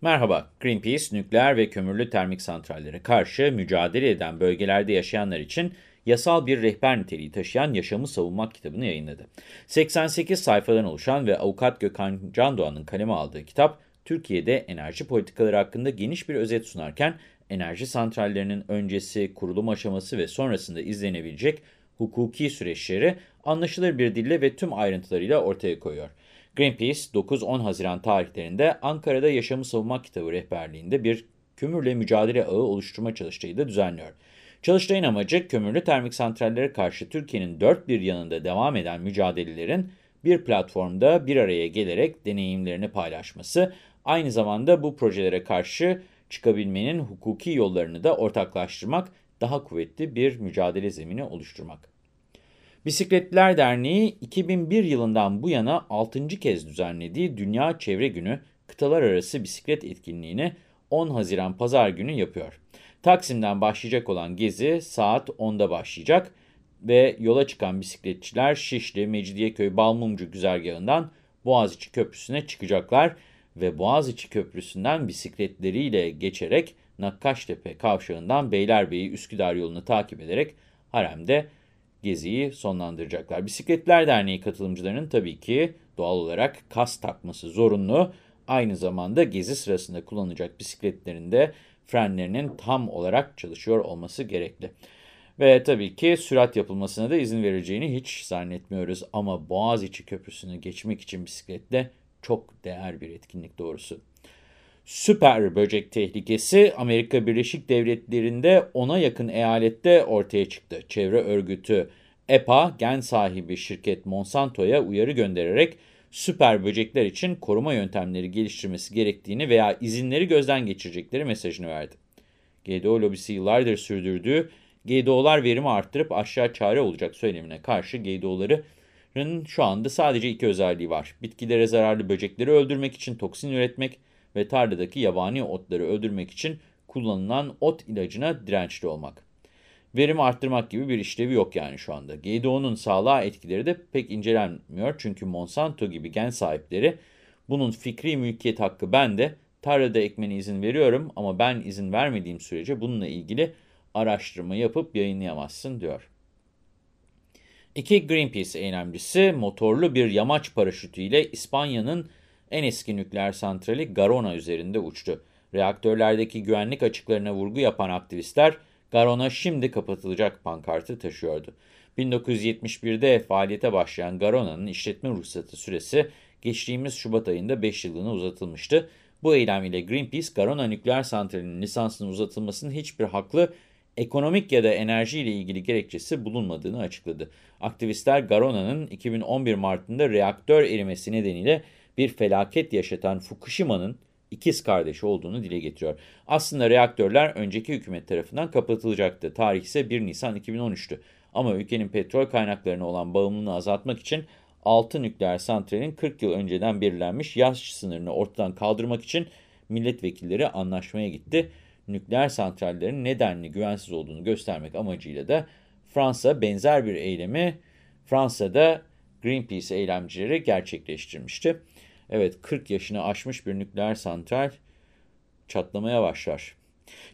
Merhaba, Greenpeace, nükleer ve kömürlü termik santrallere karşı mücadele eden bölgelerde yaşayanlar için yasal bir rehber niteliği taşıyan Yaşamı Savunmak kitabını yayınladı. 88 sayfadan oluşan ve avukat Gökhan Candoğan'ın kaleme aldığı kitap, Türkiye'de enerji politikaları hakkında geniş bir özet sunarken, enerji santrallerinin öncesi, kurulum aşaması ve sonrasında izlenebilecek hukuki süreçleri anlaşılır bir dille ve tüm ayrıntılarıyla ortaya koyuyor. Greenpeace 9-10 Haziran tarihlerinde Ankara'da Yaşamı Savunmak Kitabı rehberliğinde bir kömürle mücadele ağı oluşturma çalıştayı da düzenliyor. Çalıştayın amacı kömürlü termik santrallere karşı Türkiye'nin dört bir yanında devam eden mücadelelerin bir platformda bir araya gelerek deneyimlerini paylaşması, aynı zamanda bu projelere karşı çıkabilmenin hukuki yollarını da ortaklaştırmak, daha kuvvetli bir mücadele zemini oluşturmak. Bisikletliler Derneği 2001 yılından bu yana 6. kez düzenlediği Dünya Çevre Günü kıtalar arası bisiklet etkinliğini 10 Haziran Pazar günü yapıyor. Taksim'den başlayacak olan gezi saat 10'da başlayacak ve yola çıkan bisikletçiler Şişli, Mecidiyeköy, Balmumcu güzergahından Boğaziçi Köprüsü'ne çıkacaklar ve Boğaziçi Köprüsü'nden bisikletleriyle geçerek Nakkaştepe kavşağından Beylerbeyi Üsküdar yolunu takip ederek Harem'de geziyi sonlandıracaklar. Bisikletler Derneği katılımcılarının tabii ki doğal olarak kas takması zorunlu. Aynı zamanda gezi sırasında kullanacak bisikletlerinde frenlerinin tam olarak çalışıyor olması gerekli. Ve tabii ki sürat yapılmasına da izin vereceğini hiç zannetmiyoruz. Ama Boğaziçi Köprüsü'nü geçmek için bisikletle çok değer bir etkinlik doğrusu. Süper böcek tehlikesi Amerika Birleşik Devletleri'nde ona yakın eyalette ortaya çıktı. Çevre örgütü EPA, gen sahibi şirket Monsanto'ya uyarı göndererek süper böcekler için koruma yöntemleri geliştirmesi gerektiğini veya izinleri gözden geçirecekleri mesajını verdi. GDO lobisi yıllardır sürdürdüğü GDO'lar verimi arttırıp aşağı çare olacak söylemine karşı GDO'ların şu anda sadece iki özelliği var. Bitkilere zararlı böcekleri öldürmek için toksin üretmek ve tarladaki yabani otları öldürmek için kullanılan ot ilacına dirençli olmak. Verimi arttırmak gibi bir işlevi yok yani şu anda. GDO'nun sağlığa etkileri de pek incelenmiyor çünkü Monsanto gibi gen sahipleri bunun fikri mülkiyet hakkı bende, tarlada ekmene izin veriyorum ama ben izin vermediğim sürece bununla ilgili araştırma yapıp yayınlayamazsın diyor. İki Greenpeace eylemcisi motorlu bir yamaç paraşütüyle İspanya'nın en eski nükleer santrali Garona üzerinde uçtu. Reaktörlerdeki güvenlik açıklarına vurgu yapan aktivistler, Garona şimdi kapatılacak pankartı taşıyordu. 1971'de faaliyete başlayan Garona'nın işletme ruhsatı süresi geçtiğimiz Şubat ayında 5 yıllığına uzatılmıştı. Bu eylem ile Greenpeace, Garona nükleer santralinin lisansının uzatılmasının hiçbir haklı ekonomik ya da enerji ile ilgili gerekçesi bulunmadığını açıkladı. Aktivistler Garona'nın 2011 Mart'ında reaktör erimesi nedeniyle bir felaket yaşatan Fukushima'nın ikiz kardeşi olduğunu dile getiriyor. Aslında reaktörler önceki hükümet tarafından kapatılacaktı. Tarih ise 1 Nisan 2013'tü. Ama ülkenin petrol kaynaklarına olan bağımlılığını azaltmak için 6 nükleer santralin 40 yıl önceden belirlenmiş yaş sınırını ortadan kaldırmak için milletvekilleri anlaşmaya gitti. Nükleer santrallerin nedenli güvensiz olduğunu göstermek amacıyla da Fransa benzer bir eylemi Fransa'da Greenpeace eylemcileri gerçekleştirmişti. Evet 40 yaşını aşmış bir nükleer santral çatlamaya başlar.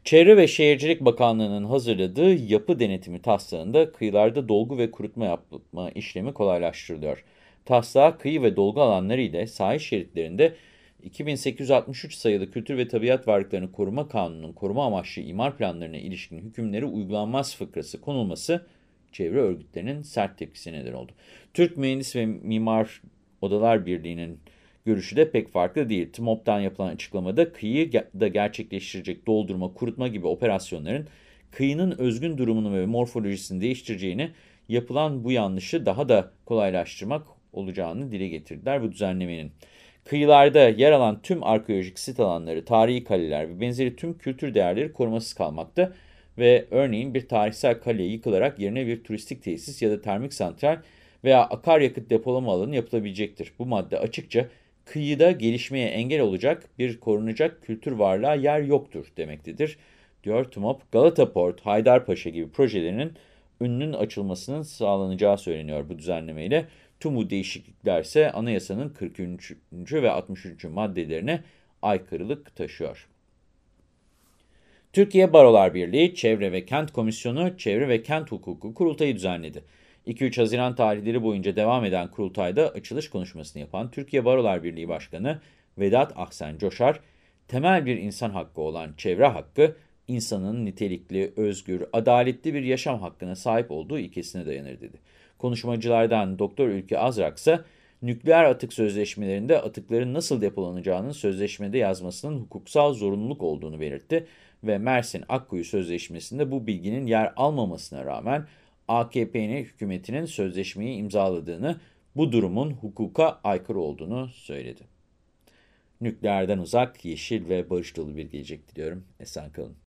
Çevre ve Şehircilik Bakanlığı'nın hazırladığı yapı denetimi taslağında kıyılarda dolgu ve kurutma yapma işlemi kolaylaştırılıyor. Taslağa kıyı ve dolgu alanları ile sahil şeritlerinde 2863 sayılı Kültür ve Tabiat Varlıklarını Koruma Kanunu'nun koruma amaçlı imar planlarına ilişkin hükümleri uygulanmaz fıkrası konulması çevre örgütlerinin sert tepkisi neden oldu. Türk Mühendis ve Mimar Odalar Birliği'nin görüşü de pek farklı değil. TMOP'tan yapılan açıklamada kıyıda gerçekleştirecek doldurma, kurutma gibi operasyonların kıyının özgün durumunu ve morfolojisini değiştireceğini, yapılan bu yanlışı daha da kolaylaştırmak olacağını dile getirdiler bu düzenlemenin. Kıyılarda yer alan tüm arkeolojik sit alanları, tarihi kaleler ve benzeri tüm kültür değerleri korumasız kalmakta ve örneğin bir tarihsel kale yıkılarak yerine bir turistik tesis ya da termik santral veya akaryakıt depolama alanı yapılabilecektir. Bu madde açıkça kıyıda gelişmeye engel olacak bir korunacak kültür varlığa yer yoktur demektedir, diyor TUMOP. Galata Port, Haydarpaşa gibi projelerinin önünün açılmasının sağlanacağı söyleniyor bu düzenlemeyle. Tüm bu değişiklikler ise anayasanın 43. ve 63. maddelerine aykırılık taşıyor. Türkiye Barolar Birliği Çevre ve Kent Komisyonu Çevre ve Kent Hukuku Kurultayı düzenledi. 2-3 Haziran tarihleri boyunca devam eden kurultayda açılış konuşmasını yapan Türkiye Barolar Birliği Başkanı Vedat Aksen Coşar, temel bir insan hakkı olan çevre hakkı, insanın nitelikli, özgür, adaletli bir yaşam hakkına sahip olduğu ilkesine dayanır dedi. Konuşmacılardan Doktor Ülke Azrak ise nükleer atık sözleşmelerinde atıkların nasıl depolanacağının sözleşmede yazmasının hukuksal zorunluluk olduğunu belirtti ve Mersin Akkuyu Sözleşmesi'nde bu bilginin yer almamasına rağmen AKP'nin hükümetinin sözleşmeyi imzaladığını, bu durumun hukuka aykırı olduğunu söyledi. Nükleerden uzak, yeşil ve barış dolu bir gelecek diliyorum. Esen kalın.